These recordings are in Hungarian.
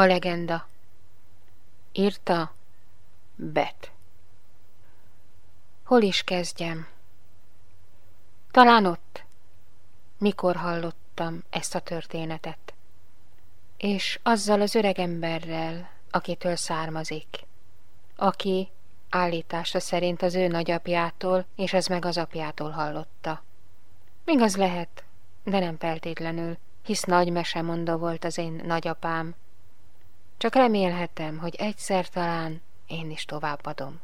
A legenda Írta Bet Hol is kezdjem? Talán ott, mikor hallottam ezt a történetet, és azzal az öregemberrel, akitől származik, aki állítása szerint az ő nagyapjától, és ez meg az apjától hallotta. Igaz lehet, de nem feltétlenül, hisz nagy mesemondó volt az én nagyapám. Csak remélhetem, hogy egyszer talán én is továbbadom.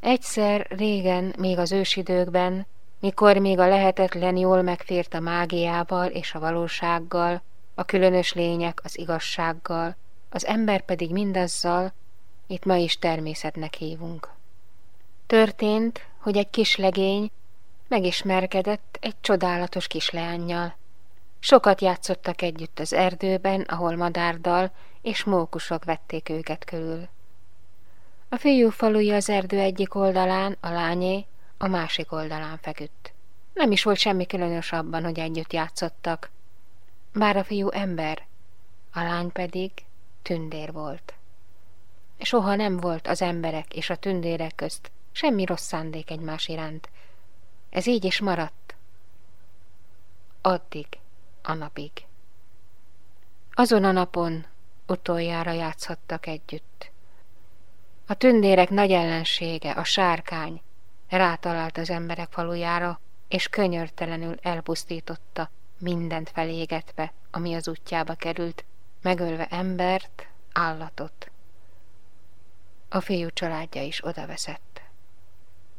Egyszer régen, még az ősidőkben, mikor még a lehetetlen jól megfért a mágiával és a valósággal, a különös lények az igazsággal, az ember pedig mindazzal, itt ma is természetnek hívunk. Történt, hogy egy kis legény megismerkedett egy csodálatos kisleánnyal. Sokat játszottak együtt az erdőben, ahol madárdal és mókusok vették őket körül. A fiú faluja az erdő egyik oldalán, a lányé a másik oldalán feküdt. Nem is volt semmi különös abban, hogy együtt játszottak. Bár a fiú ember, a lány pedig tündér volt. Soha nem volt az emberek és a tündérek közt semmi rossz szándék egymás iránt. Ez így is maradt. Addig, a napig. Azon a napon utoljára játszhattak együtt. A tündérek nagy ellensége, a sárkány, rátalált az emberek falujára, és könyörtelenül elpusztította, mindent felégetve, ami az útjába került, megölve embert, állatot. A fiú családja is odaveszett.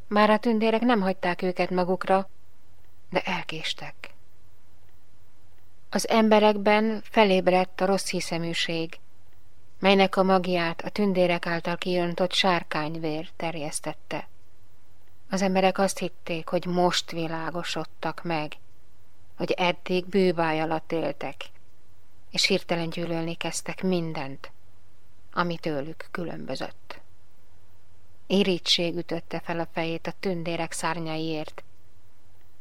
Már a tündérek nem hagyták őket magukra, de elkéstek. Az emberekben felébredt a rossz hiszeműség, melynek a magiát a tündérek által kiöntott sárkányvér terjesztette. Az emberek azt hitték, hogy most világosodtak meg, hogy eddig bűbáj alatt éltek, és hirtelen gyűlölni kezdtek mindent, ami tőlük különbözött. Irítség ütötte fel a fejét a tündérek szárnyaiért,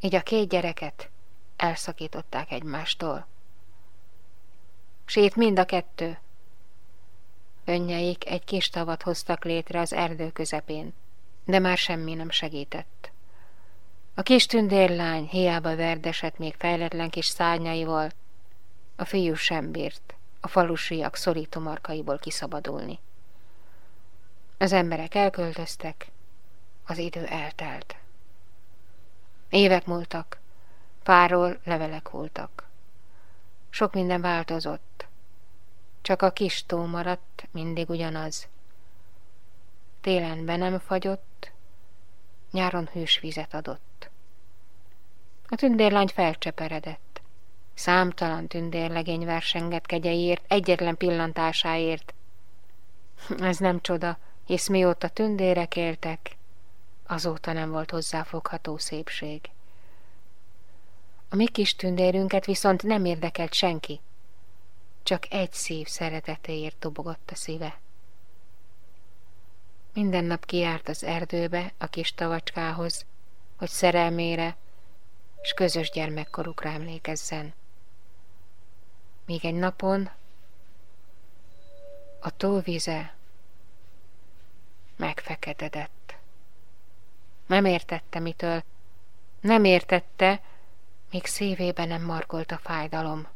így a két gyereket elszakították egymástól. Sét mind a kettő. Önnyeik egy kis tavat hoztak létre az erdő közepén, de már semmi nem segített. A kis tündérlány hiába verdesett még fejletlen kis szárnyaival, a fiú sem bírt a falusiak szorító markaiból kiszabadulni. Az emberek elköltöztek, az idő eltelt. Évek múltak, fáról levelek voltak. Sok minden változott, csak a kis tó maradt mindig ugyanaz. Télen be nem fagyott, nyáron hős vizet adott. A tündérlány felcseperedett. Számtalan tündérlegény versengett kegyeiért, egyetlen pillantásáért. Ez nem csoda, hisz mióta tündérek éltek, azóta nem volt hozzáfogható szépség. A mi kis tündérünket viszont nem érdekelt senki, csak egy szív szeretetéért dobogott a szíve. Minden nap kiárt az erdőbe a kis tavacskához, hogy szerelmére és közös gyermekkorukra emlékezzen. Míg egy napon a tóvize megfeketedett. Nem értette, mitől. Nem értette, még szívében nem markolt a fájdalom.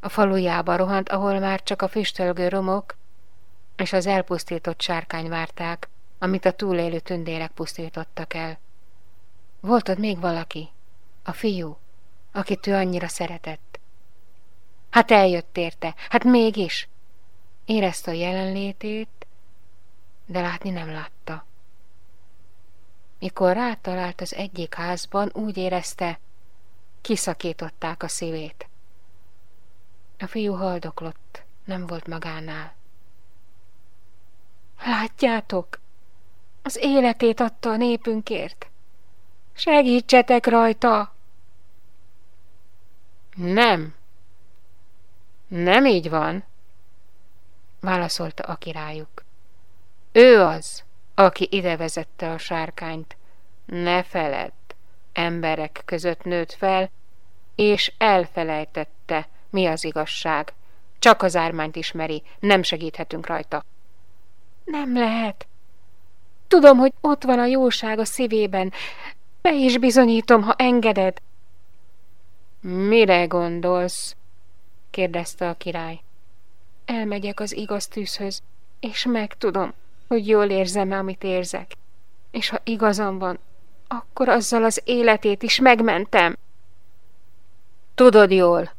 A falujába rohant, ahol már csak a füstölgő romok és az elpusztított sárkány várták, amit a túlélő tündérek pusztítottak el. Volt ott még valaki, a fiú, akit ő annyira szeretett. Hát eljött érte, hát mégis. Érezte a jelenlétét, de látni nem látta. Mikor rátalált az egyik házban, úgy érezte, kiszakították a szívét. A fiú haldoklott, nem volt magánál. Látjátok, az életét adta a népünkért. Segítsetek rajta! Nem, nem így van, válaszolta a királyuk. Ő az, aki ide vezette a sárkányt. Ne feledd, emberek között nőtt fel, és elfelejtette, mi az igazság, Csak az ármányt ismeri, nem segíthetünk rajta. Nem lehet. Tudom, hogy ott van a jóság a szívében. Be is bizonyítom, ha engeded. Mire gondolsz? kérdezte a király. Elmegyek az igaz tűzhöz, és megtudom, hogy jól érzem-e, amit érzek. És ha igazam van, akkor azzal az életét is megmentem. Tudod jól.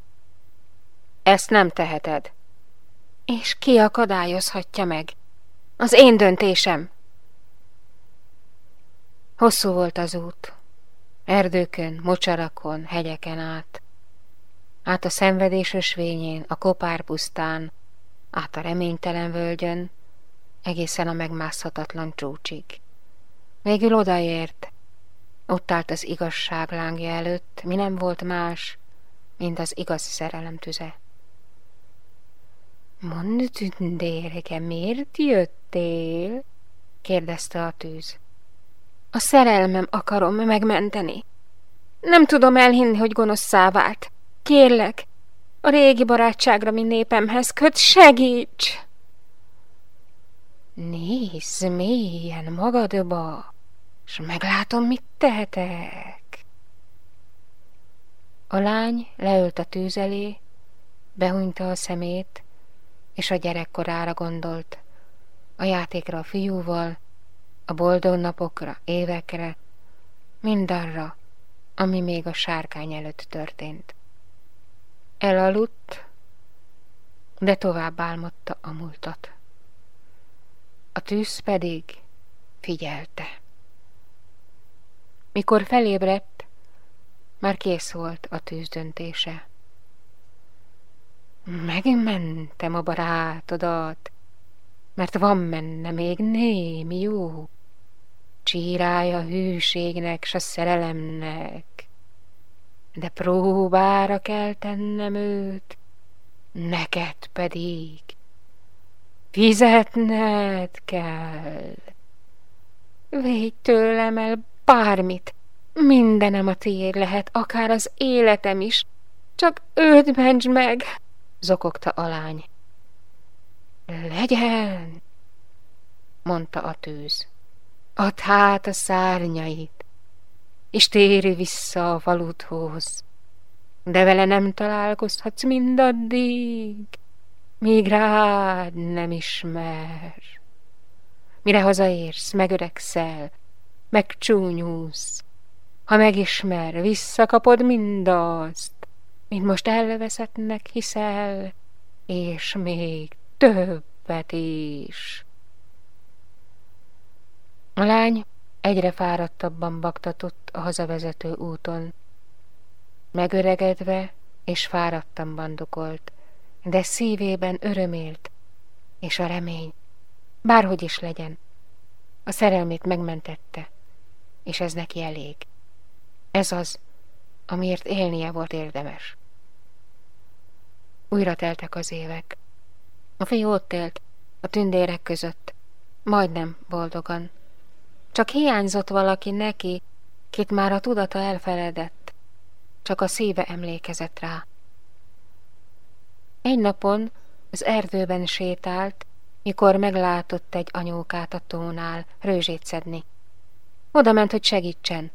Ezt nem teheted. És ki akadályozhatja meg? Az én döntésem. Hosszú volt az út. Erdőkön, mocsarakon, hegyeken át. Át a szenvedés ösvényén, a kopárpusztán, át a reménytelen völgyön, egészen a megmászhatatlan csúcsig. Végül odaért, ott állt az igazság lángja előtt, mi nem volt más, mint az igaz szerelem tüze. Mondd, tündérke, miért jöttél? kérdezte a tűz. A szerelmem akarom megmenteni. Nem tudom elhinni, hogy gonoszszá vált. Kérlek, a régi barátságra mi népemhez köt, segíts! Nézz mélyen magadba, s meglátom, mit tehetek. A lány leült a tűz elé, behunyta a szemét, és a gyerekkorára gondolt, a játékra a fiúval, a boldog napokra, évekre, mindarra, ami még a sárkány előtt történt. Elaludt, de tovább álmodta a múltat. A tűz pedig figyelte. Mikor felébredt, már kész volt a tűz döntése. Megmentem a barátodat, mert van menne még némi jó. Csírája hűségnek s a szerelemnek, de próbára kell tennem őt, neked pedig fizetned kell. Védj tőlem el bármit, mindenem a tiéd lehet, akár az életem is, csak őt mentsd meg, zokogta a lány. Legyen, mondta a tűz. Add hát a szárnyait, és térj vissza a faludhoz. De vele nem találkozhatsz mindaddig, míg rád nem ismer. Mire hazaérsz, megöregszel, megcsúnyulsz. Ha megismer, visszakapod mindazt, mint most elveszettnek hiszel, és még többet is. A lány egyre fáradtabban baktatott a hazavezető úton. Megöregedve és fáradtan bandukolt, de szívében örömélt, és a remény, bárhogy is legyen, a szerelmét megmentette, és ez neki elég. Ez az, amiért élnie volt érdemes. Újra teltek az évek. A fiú ott élt, a tündérek között, majdnem boldogan. Csak hiányzott valaki neki, kit már a tudata elfeledett, csak a szíve emlékezett rá. Egy napon az erdőben sétált, mikor meglátott egy anyókát a tónál rőzsét szedni. Oda ment, hogy segítsen,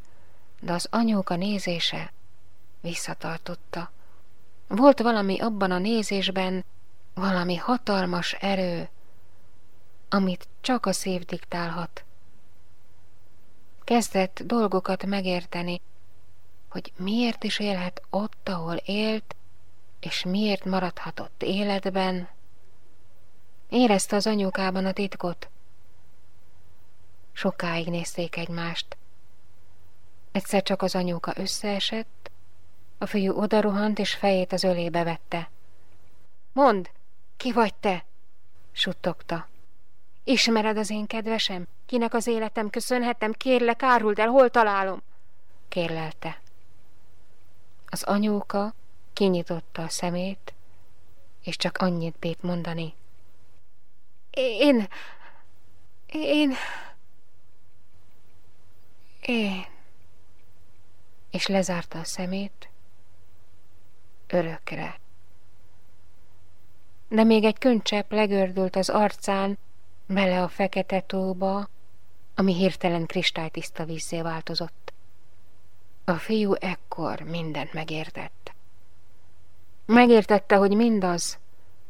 de az anyóka nézése visszatartotta. Volt valami abban a nézésben, valami hatalmas erő, amit csak a szív diktálhat. Kezdett dolgokat megérteni, hogy miért is élhet ott, ahol élt, és miért maradhatott életben. Érezte az anyukában a titkot. Sokáig nézték egymást. Egyszer csak az anyuka összeesett, a fiú odarohant, és fejét az ölébe vette. Mondd, ki vagy te? suttogta. Ismered az én kedvesem? Kinek az életem köszönhetem? Kérlek, áruld el, hol találom? Kérlelte. Az anyóka kinyitotta a szemét, és csak annyit bét mondani. Én... Én... Én... És lezárta a szemét örökre. de még egy könycsepp legördült az arcán, bele a fekete tóba, ami hirtelen kristálytiszta vízzé változott. A fiú ekkor mindent megértett. Megértette, hogy mindaz,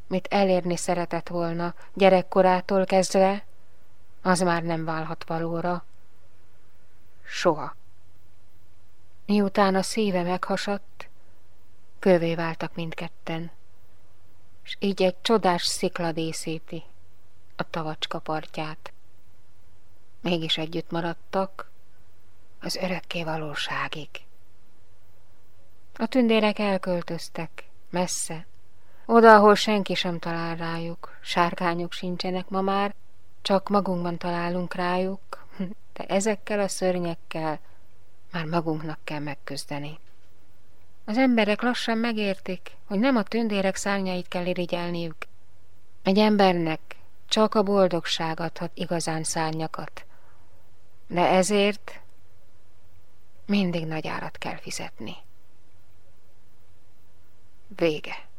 mit elérni szeretett volna gyerekkorától kezdve, az már nem válhat valóra. Soha. Miután a szíve meghasadt, kövé váltak mindketten, és így egy csodás szikla a tavacska partját. Mégis együtt maradtak az örökké valóságig. A tündérek elköltöztek, messze, oda, ahol senki sem talál rájuk, sárkányok sincsenek ma már, csak magunkban találunk rájuk, de ezekkel a szörnyekkel már magunknak kell megküzdeni. Az emberek lassan megértik, hogy nem a tündérek szárnyait kell irigyelniük. Egy embernek csak a boldogság adhat igazán szárnyakat, de ezért mindig nagy árat kell fizetni. Vége.